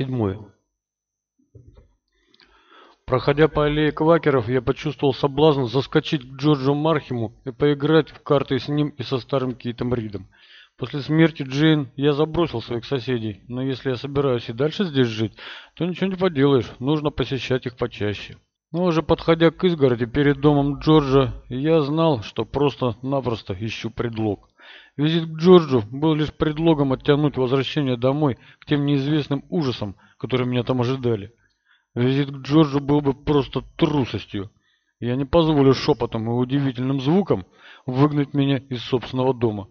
Седьмое. Проходя по аллее квакеров, я почувствовал соблазн заскочить к Джорджу Мархиму и поиграть в карты с ним и со старым Кейтом Ридом. После смерти Джейн я забросил своих соседей, но если я собираюсь и дальше здесь жить, то ничего не поделаешь, нужно посещать их почаще. Но уже подходя к изгороди перед домом Джорджа, я знал, что просто-напросто ищу предлог. Визит к Джорджу был лишь предлогом оттянуть возвращение домой к тем неизвестным ужасам, которые меня там ожидали. Визит к Джорджу был бы просто трусостью. Я не позволю шепотом и удивительным звуком выгнать меня из собственного дома.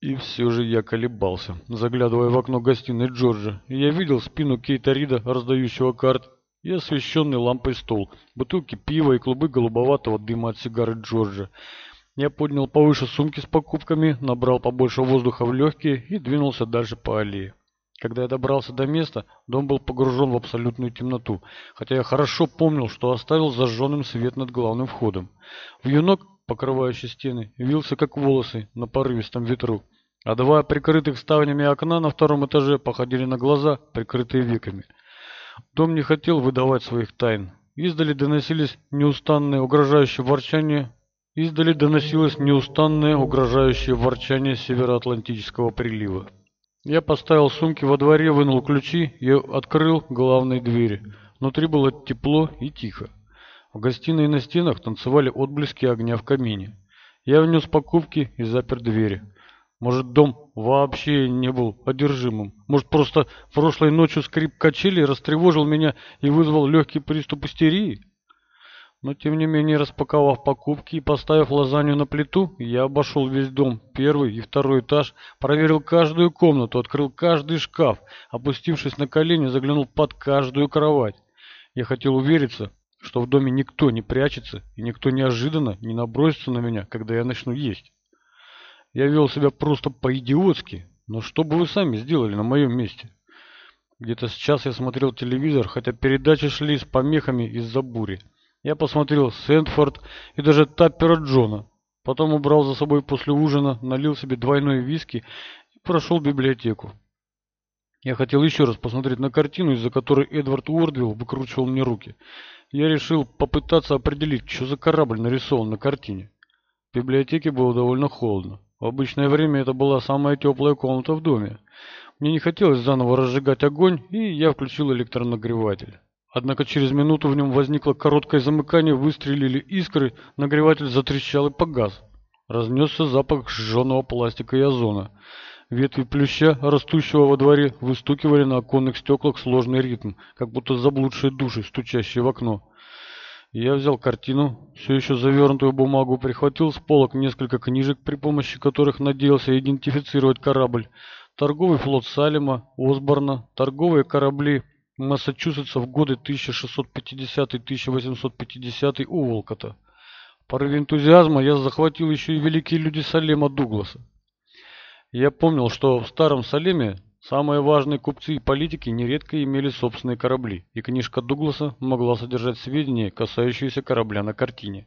И все же я колебался, заглядывая в окно гостиной Джорджа, я видел спину Кейта Рида, раздающего карт, и освещенный лампой стол, бутылки пива и клубы голубоватого дыма от сигары Джорджа. Я поднял повыше сумки с покупками, набрал побольше воздуха в легкие и двинулся дальше по аллее. Когда я добрался до места, дом был погружен в абсолютную темноту, хотя я хорошо помнил, что оставил зажженным свет над главным входом. Вьюнок, покрывающий стены, вился как волосы на порывистом ветру, а два прикрытых ставнями окна на втором этаже походили на глаза, прикрытые веками. Дом не хотел выдавать своих тайн. Издали доносились неустанные угрожающие ворчания, издали доносилось неустанное угрожающее ворчание североатлантического прилива. Я поставил сумки во дворе, вынул ключи и открыл главные двери. Внутри было тепло и тихо. В гостиной на стенах танцевали отблески огня в камине. Я внес покупки и запер двери. Может, дом вообще не был одержимым. Может, просто прошлой ночью скрип качели растревожил меня и вызвал легкий приступ истерии? Но тем не менее, распаковав покупки и поставив лазанью на плиту, я обошел весь дом, первый и второй этаж, проверил каждую комнату, открыл каждый шкаф, опустившись на колени, заглянул под каждую кровать. Я хотел увериться, что в доме никто не прячется и никто неожиданно не набросится на меня, когда я начну есть. Я вел себя просто по-идиотски, но что бы вы сами сделали на моем месте? Где-то сейчас я смотрел телевизор, хотя передачи шли с помехами из-за бури. Я посмотрел Сэндфорд и даже Таппера Джона. Потом убрал за собой после ужина, налил себе двойной виски и прошел библиотеку. Я хотел еще раз посмотреть на картину, из-за которой Эдвард Уордвилл выкручивал мне руки. Я решил попытаться определить, что за корабль нарисован на картине. В библиотеке было довольно холодно. В обычное время это была самая теплая комната в доме. Мне не хотелось заново разжигать огонь, и я включил электронагреватель. Однако через минуту в нем возникло короткое замыкание, выстрелили искры, нагреватель затрещал и погас. Разнесся запах сжженного пластика и озона. Ветви плюща, растущего во дворе, выстукивали на оконных стеклах сложный ритм, как будто заблудшие души, стучащие в окно. Я взял картину, все еще завернутую бумагу, прихватил с полок несколько книжек, при помощи которых надеялся идентифицировать корабль. Торговый флот Салема, Осборна, торговые корабли Массачусетса в годы 1650-1850 у Волкота. В энтузиазма я захватил еще и великие люди Салема Дугласа. Я помнил, что в старом Салеме самые важные купцы и политики нередко имели собственные корабли, и книжка Дугласа могла содержать сведения, касающиеся корабля на картине.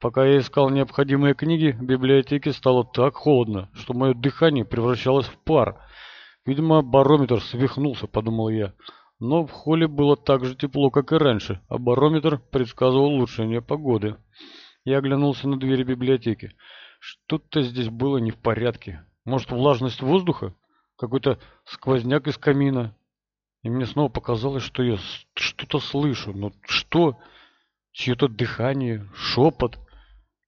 Пока я искал необходимые книги, в библиотеке стало так холодно, что мое дыхание превращалось в пар. Видимо, барометр свихнулся, подумал я. Но в холле было так же тепло, как и раньше, а барометр предсказывал улучшение погоды. Я оглянулся на двери библиотеки. Что-то здесь было не в порядке. Может, влажность воздуха? Какой-то сквозняк из камина? И мне снова показалось, что я что-то слышу. Но что? Чье-то дыхание, шепот.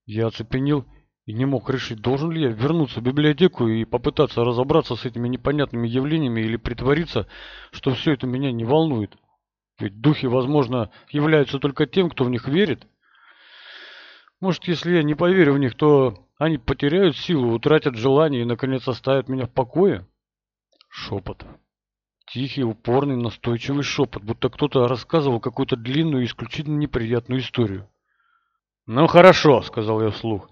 Я оцепенел и не мог решить, должен ли я вернуться в библиотеку и попытаться разобраться с этими непонятными явлениями или притвориться, что все это меня не волнует. Ведь духи, возможно, являются только тем, кто в них верит. Может, если я не поверю в них, то они потеряют силу, утратят желание и, наконец, оставят меня в покое? Шепот. Тихий, упорный, настойчивый шепот, будто кто-то рассказывал какую-то длинную и исключительно неприятную историю. «Ну хорошо», — сказал я вслух.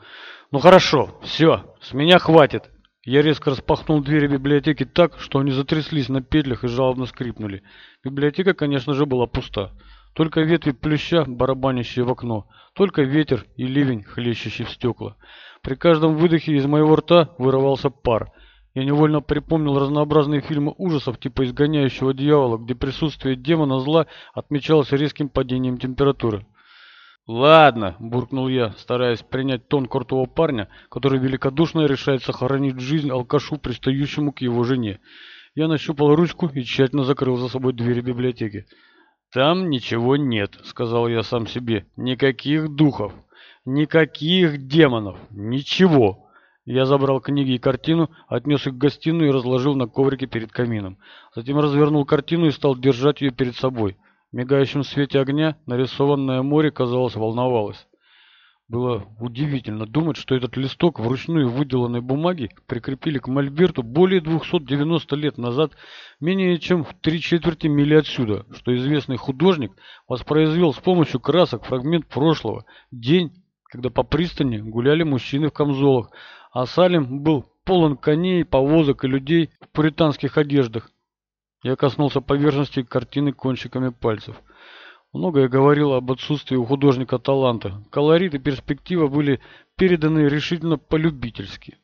«Ну хорошо, все, с меня хватит». Я резко распахнул двери библиотеки так, что они затряслись на петлях и жалобно скрипнули. Библиотека, конечно же, была пуста. Только ветви плюща, барабанящие в окно, только ветер и ливень, хлещущий в стекла. При каждом выдохе из моего рта вырывался пар. Я невольно припомнил разнообразные фильмы ужасов типа «Изгоняющего дьявола», где присутствие демона зла отмечалось резким падением температуры. «Ладно», – буркнул я, стараясь принять тон крутого парня, который великодушно решает сохранить жизнь алкашу, пристающему к его жене. Я нащупал ручку и тщательно закрыл за собой двери библиотеки. «Там ничего нет», — сказал я сам себе. «Никаких духов, никаких демонов, ничего». Я забрал книги и картину, отнес их в гостиную и разложил на коврике перед камином. Затем развернул картину и стал держать ее перед собой. В мигающем свете огня нарисованное море, казалось, волновалось. Было удивительно думать, что этот листок вручную выделанной бумаги прикрепили к мольберту более 290 лет назад, менее чем в три четверти мили отсюда, что известный художник воспроизвел с помощью красок фрагмент прошлого, день, когда по пристани гуляли мужчины в камзолах, а Салим был полон коней, повозок и людей в пуританских одеждах. Я коснулся поверхности картины кончиками пальцев. Многое говорило об отсутствии у художника таланта. Колорит и перспектива были переданы решительно полюбительски.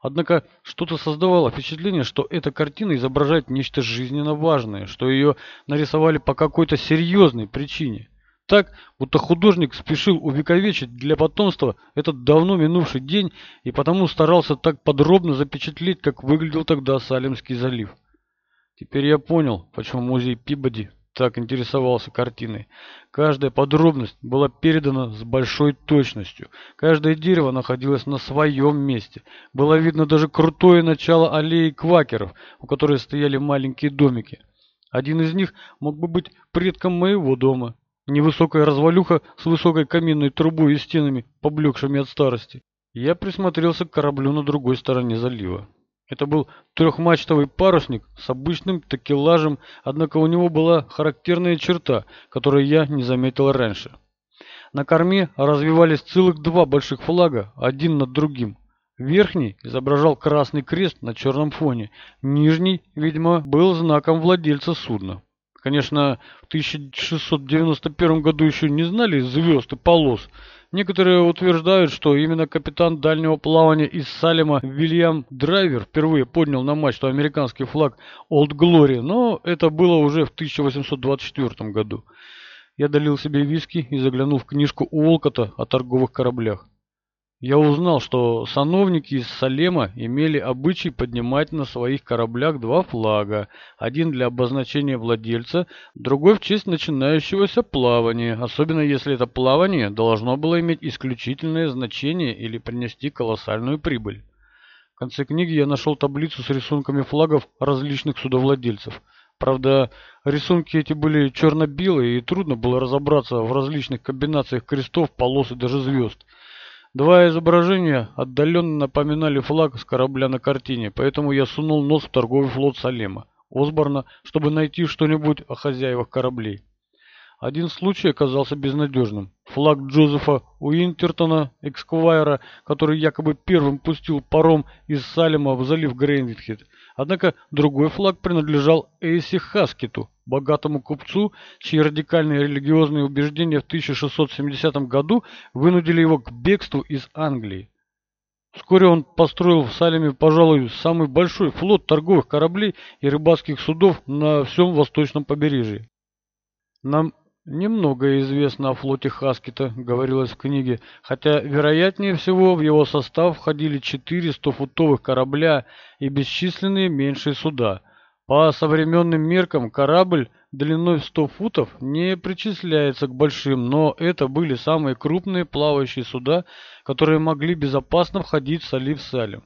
Однако что-то создавало впечатление, что эта картина изображает нечто жизненно важное, что ее нарисовали по какой-то серьезной причине. Так, будто художник спешил увековечить для потомства этот давно минувший день и потому старался так подробно запечатлеть, как выглядел тогда Салемский залив. Теперь я понял, почему музей Пибоди так интересовался картиной. Каждая подробность была передана с большой точностью. Каждое дерево находилось на своем месте. Было видно даже крутое начало аллеи квакеров, у которой стояли маленькие домики. Один из них мог бы быть предком моего дома. Невысокая развалюха с высокой каминной трубой и стенами, поблекшими от старости. Я присмотрелся к кораблю на другой стороне залива. Это был трехмачтовый парусник с обычным такелажем, однако у него была характерная черта, которую я не заметил раньше. На корме развивались целых два больших флага, один над другим. Верхний изображал красный крест на черном фоне, нижний, видимо, был знаком владельца судна. Конечно, в 1691 году еще не знали звезд и полос, Некоторые утверждают, что именно капитан дальнего плавания из Салема Вильям Драйвер впервые поднял на мачту американский флаг Old Glory, но это было уже в 1824 году. Я долил себе виски и заглянул в книжку Уолкота о торговых кораблях. Я узнал, что сановники из Салема имели обычай поднимать на своих кораблях два флага, один для обозначения владельца, другой в честь начинающегося плавания, особенно если это плавание должно было иметь исключительное значение или принести колоссальную прибыль. В конце книги я нашел таблицу с рисунками флагов различных судовладельцев. Правда, рисунки эти были черно-белые, и трудно было разобраться в различных комбинациях крестов, полос и даже звезд. Два изображения отдаленно напоминали флаг с корабля на картине, поэтому я сунул нос в торговый флот Салема, Осборна, чтобы найти что-нибудь о хозяевах кораблей. Один случай оказался безнадежным. Флаг Джозефа Уинтертона, эксквайра, который якобы первым пустил паром из Салема в залив Грейнвитхед. Однако другой флаг принадлежал Эйси Хаскету, богатому купцу, чьи радикальные религиозные убеждения в 1670 году вынудили его к бегству из Англии. Вскоре он построил в Салеме, пожалуй, самый большой флот торговых кораблей и рыбацких судов на всем восточном побережье. Нам немного известно о флоте Хаскита, говорилось в книге, хотя, вероятнее всего, в его состав входили четыре 100-футовых корабля и бесчисленные меньшие суда – по современным меркам корабль длиной в 100 футов не причисляется к большим, но это были самые крупные плавающие суда, которые могли безопасно входить в залив Салим.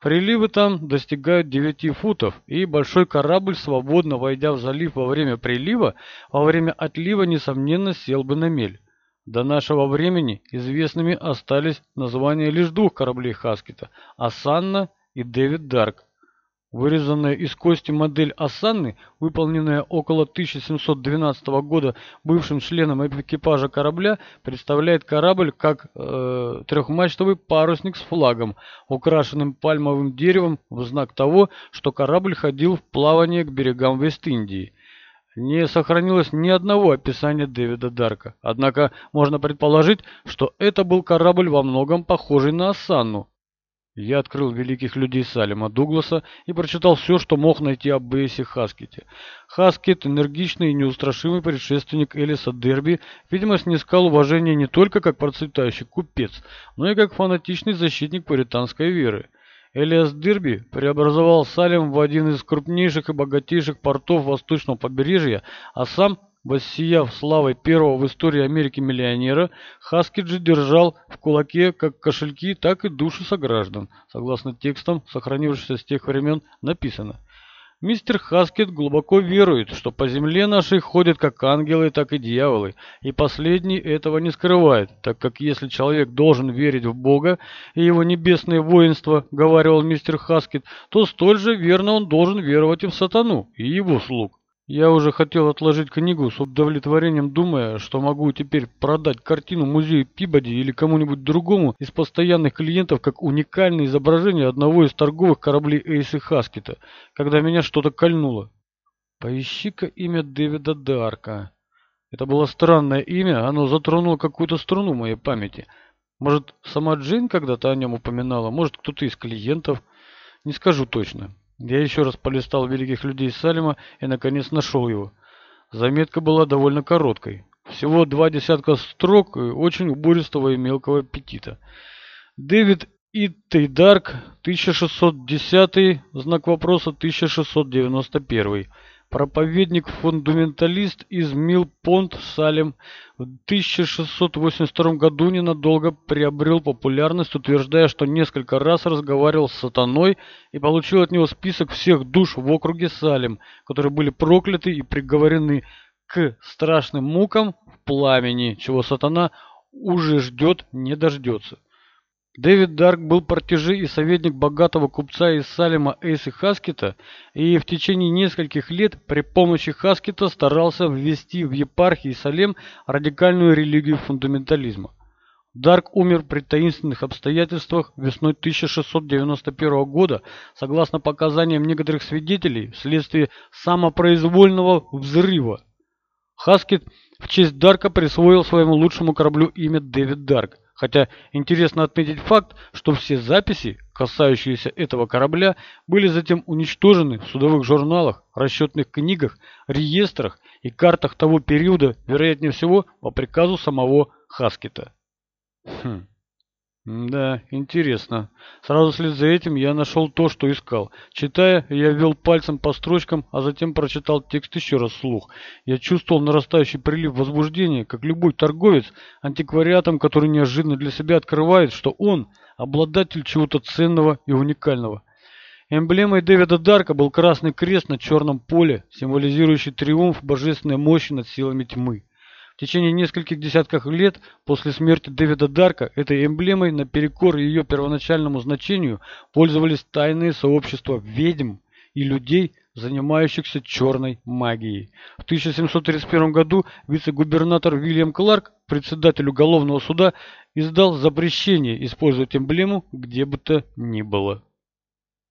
Приливы там достигают 9 футов, и большой корабль, свободно войдя в залив во время прилива, во время отлива, несомненно, сел бы на мель. До нашего времени известными остались названия лишь двух кораблей Хаскита – «Асанна» и «Дэвид Дарк», Вырезанная из кости модель Асанны, выполненная около 1712 года бывшим членом экипажа корабля, представляет корабль как э, трехмачтовый парусник с флагом, украшенным пальмовым деревом в знак того, что корабль ходил в плавание к берегам Вест-Индии. Не сохранилось ни одного описания Дэвида Дарка, однако можно предположить, что это был корабль во многом похожий на Асанну, Я открыл великих людей Салема Дугласа и прочитал все, что мог найти об Бейсе Хаскете. Хаскет, энергичный и неустрашимый предшественник Элиса Дерби, видимо, снискал уважение не только как процветающий купец, но и как фанатичный защитник пуританской веры. Элиас Дерби преобразовал Салем в один из крупнейших и богатейших портов восточного побережья, а сам Воссияв славой первого в истории Америки миллионера, Хаскиджи держал в кулаке как кошельки, так и души сограждан. Согласно текстам, сохранившимся с тех времен, написано. Мистер Хаскет глубоко верует, что по земле нашей ходят как ангелы, так и дьяволы, и последний этого не скрывает, так как если человек должен верить в Бога и его небесное воинство, говаривал мистер Хаскет, то столь же верно он должен веровать и в сатану, и его слуг. Я уже хотел отложить книгу с удовлетворением, думая, что могу теперь продать картину музею Пибоди или кому-нибудь другому из постоянных клиентов как уникальное изображение одного из торговых кораблей Эйсы Хаскета, когда меня что-то кольнуло. Поищи-ка имя Дэвида Дарка. Это было странное имя, оно затронуло какую-то струну моей памяти. Может, сама Джейн когда-то о нем упоминала, может, кто-то из клиентов. Не скажу точно. Я еще раз полистал великих людей Салема и, наконец, нашел его. Заметка была довольно короткой. Всего два десятка строк и очень убористого и мелкого аппетита. Дэвид Иттейдарк, 1610, знак вопроса 1691. Проповедник-фундаменталист из Милпонт, Салем, в 1682 году ненадолго приобрел популярность, утверждая, что несколько раз разговаривал с сатаной и получил от него список всех душ в округе Салем, которые были прокляты и приговорены к страшным мукам в пламени, чего сатана уже ждет, не дождется. Дэвид Дарк был протеже и советник богатого купца из Салема Эйси Хаскета и в течение нескольких лет при помощи Хаскета старался ввести в епархии Салем радикальную религию фундаментализма. Дарк умер при таинственных обстоятельствах весной 1691 года, согласно показаниям некоторых свидетелей, вследствие самопроизвольного взрыва. Хаскет в честь Дарка присвоил своему лучшему кораблю имя Дэвид Дарк. Хотя интересно отметить факт, что все записи, касающиеся этого корабля, были затем уничтожены в судовых журналах, расчетных книгах, реестрах и картах того периода, вероятнее всего, по приказу самого Хаскета. Хм. Да, интересно. Сразу вслед за этим я нашел то, что искал. Читая, я ввел пальцем по строчкам, а затем прочитал текст еще раз вслух. Я чувствовал нарастающий прилив возбуждения, как любой торговец антиквариатом, который неожиданно для себя открывает, что он обладатель чего-то ценного и уникального. Эмблемой Дэвида Дарка был красный крест на черном поле, символизирующий триумф божественной мощи над силами тьмы. В течение нескольких десятков лет после смерти Дэвида Дарка этой эмблемой наперекор ее первоначальному значению пользовались тайные сообщества ведьм и людей, занимающихся черной магией. В 1731 году вице-губернатор Вильям Кларк, председатель уголовного суда, издал запрещение использовать эмблему где бы то ни было.